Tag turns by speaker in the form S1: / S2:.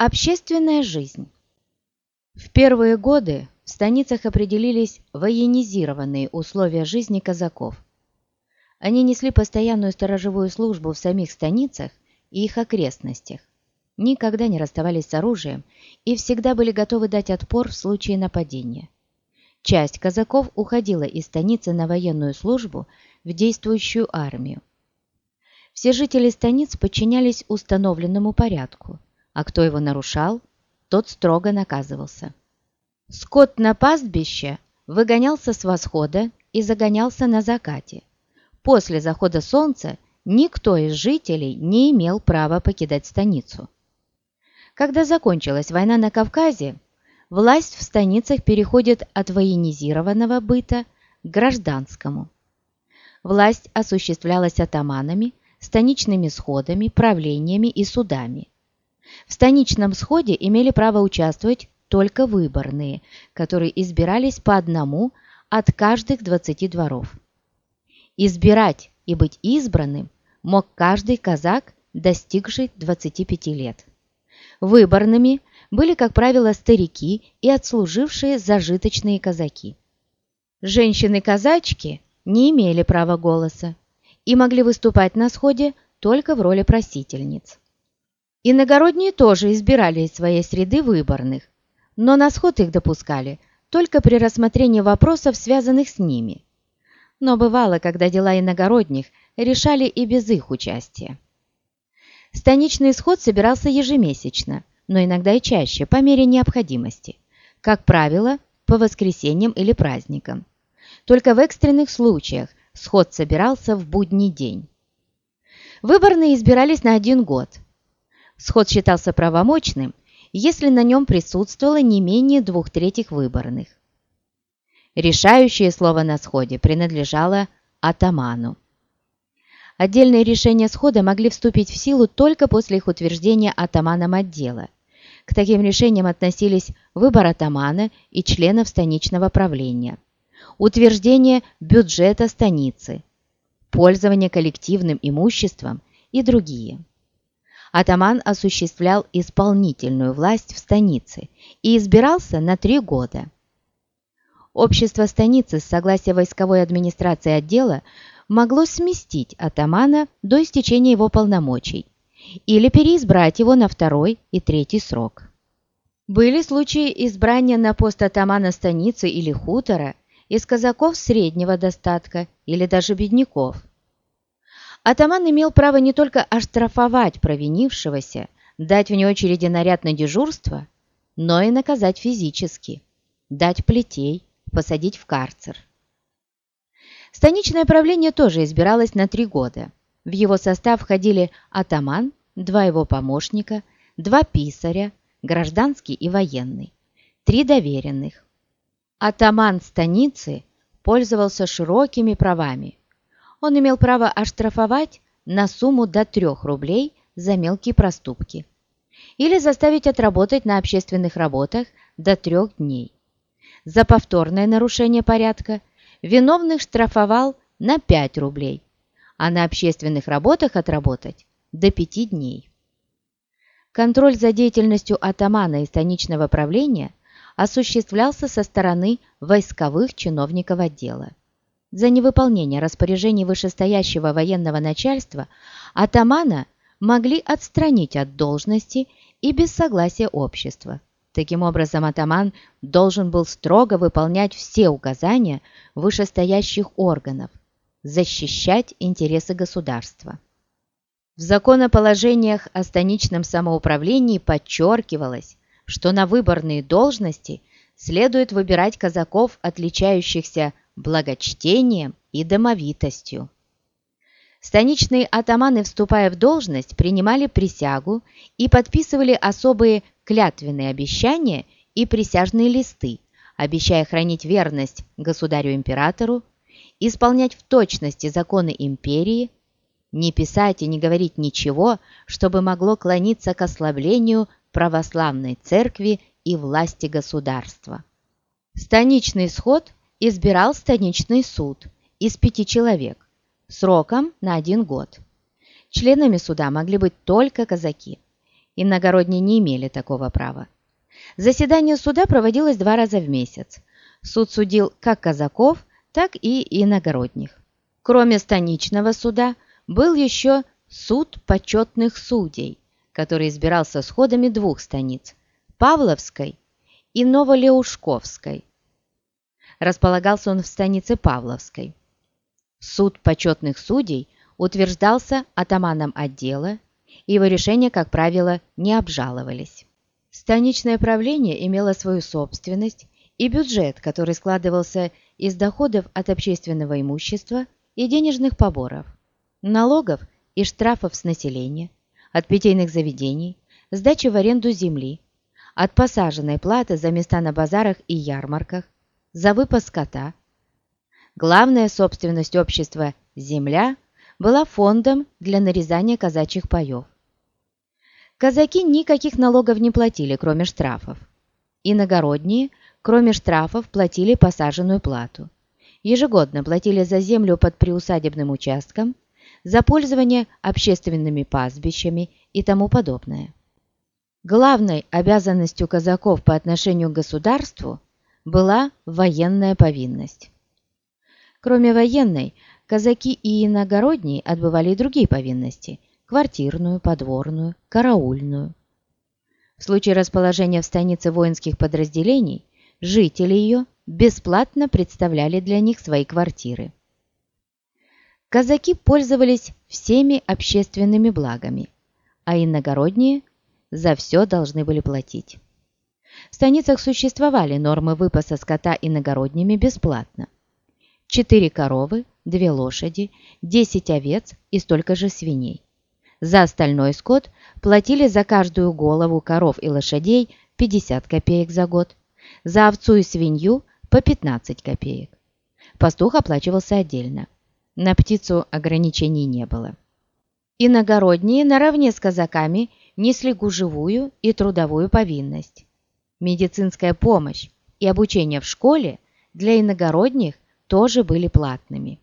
S1: Общественная жизнь. В первые годы в станицах определились военизированные условия жизни казаков. Они несли постоянную сторожевую службу в самих станицах и их окрестностях, никогда не расставались с оружием и всегда были готовы дать отпор в случае нападения. Часть казаков уходила из станицы на военную службу в действующую армию. Все жители станиц подчинялись установленному порядку – а кто его нарушал, тот строго наказывался. Скот на пастбище выгонялся с восхода и загонялся на закате. После захода солнца никто из жителей не имел права покидать станицу. Когда закончилась война на Кавказе, власть в станицах переходит от военизированного быта к гражданскому. Власть осуществлялась атаманами, станичными сходами, правлениями и судами. В станичном сходе имели право участвовать только выборные, которые избирались по одному от каждых 20 дворов. Избирать и быть избранным мог каждый казак, достигший 25 лет. Выборными были, как правило, старики и отслужившие зажиточные казаки. Женщины-казачки не имели права голоса и могли выступать на сходе только в роли просительниц. Иногородние тоже избирали из своей среды выборных, но на сход их допускали только при рассмотрении вопросов, связанных с ними. Но бывало, когда дела иногородних решали и без их участия. Станичный сход собирался ежемесячно, но иногда и чаще, по мере необходимости. Как правило, по воскресеньям или праздникам. Только в экстренных случаях сход собирался в будний день. Выборные избирались на один год – Сход считался правомочным, если на нем присутствовало не менее двух третьих выборных. Решающее слово на сходе принадлежало атаману. Отдельные решения схода могли вступить в силу только после их утверждения атаманом отдела. К таким решениям относились выбор атамана и членов станичного правления, утверждение бюджета станицы, пользование коллективным имуществом и другие атаман осуществлял исполнительную власть в станице и избирался на три года. Общество станицы с согласия войсковой администрации отдела могло сместить атамана до истечения его полномочий или переизбрать его на второй и третий срок. Были случаи избрания на пост атамана станицы или хутора из казаков среднего достатка или даже бедняков. Атаман имел право не только оштрафовать провинившегося, дать вне очереди наряд на дежурство, но и наказать физически, дать плетей, посадить в карцер. Станичное правление тоже избиралось на три года. В его состав входили атаман, два его помощника, два писаря, гражданский и военный, три доверенных. Атаман станицы пользовался широкими правами, он имел право оштрафовать на сумму до 3 рублей за мелкие проступки или заставить отработать на общественных работах до трех дней. За повторное нарушение порядка виновных штрафовал на 5 рублей, а на общественных работах отработать до 5 дней. Контроль за деятельностью атамана и станичного правления осуществлялся со стороны войсковых чиновников отдела. За невыполнение распоряжений вышестоящего военного начальства атамана могли отстранить от должности и без согласия общества. Таким образом, атаман должен был строго выполнять все указания вышестоящих органов, защищать интересы государства. В законоположениях о станичном самоуправлении подчеркивалось, что на выборные должности следует выбирать казаков, отличающихся благочтением и домовитостью. Станичные атаманы, вступая в должность, принимали присягу и подписывали особые клятвенные обещания и присяжные листы, обещая хранить верность государю-императору, исполнять в точности законы империи, не писать и не говорить ничего, чтобы могло клониться к ослаблению православной церкви и власти государства. Станичный сход избирал станичный суд из пяти человек сроком на один год. Членами суда могли быть только казаки. Иногородние не имели такого права. Заседание суда проводилось два раза в месяц. Суд судил как казаков, так и иногородних. Кроме станичного суда, был еще суд почетных судей, который избирался сходами двух станиц – Павловской и Новолеушковской. Располагался он в станице Павловской. Суд почетных судей утверждался атаманом отдела, его решения, как правило, не обжаловались. Станичное правление имело свою собственность и бюджет, который складывался из доходов от общественного имущества и денежных поборов, налогов и штрафов с населения, от питейных заведений, сдачи в аренду земли, от посаженной платы за места на базарах и ярмарках, за выпас скота. Главная собственность общества – земля – была фондом для нарезания казачьих паев. Казаки никаких налогов не платили, кроме штрафов. Иногородние, кроме штрафов, платили посаженную плату. Ежегодно платили за землю под приусадебным участком, за пользование общественными пастбищами и тому подобное. Главной обязанностью казаков по отношению к государству была военная повинность. Кроме военной, казаки и иногородние отбывали и другие повинности – квартирную, подворную, караульную. В случае расположения в станице воинских подразделений, жители ее бесплатно представляли для них свои квартиры. Казаки пользовались всеми общественными благами, а иногородние за все должны были платить. В станицах существовали нормы выпаса скота иногородними бесплатно. Четыре коровы, две лошади, десять овец и столько же свиней. За остальной скот платили за каждую голову коров и лошадей 50 копеек за год, за овцу и свинью по 15 копеек. Пастух оплачивался отдельно. На птицу ограничений не было. Иногородние наравне с казаками несли гужевую и трудовую повинность. Медицинская помощь и обучение в школе для иногородних тоже были платными.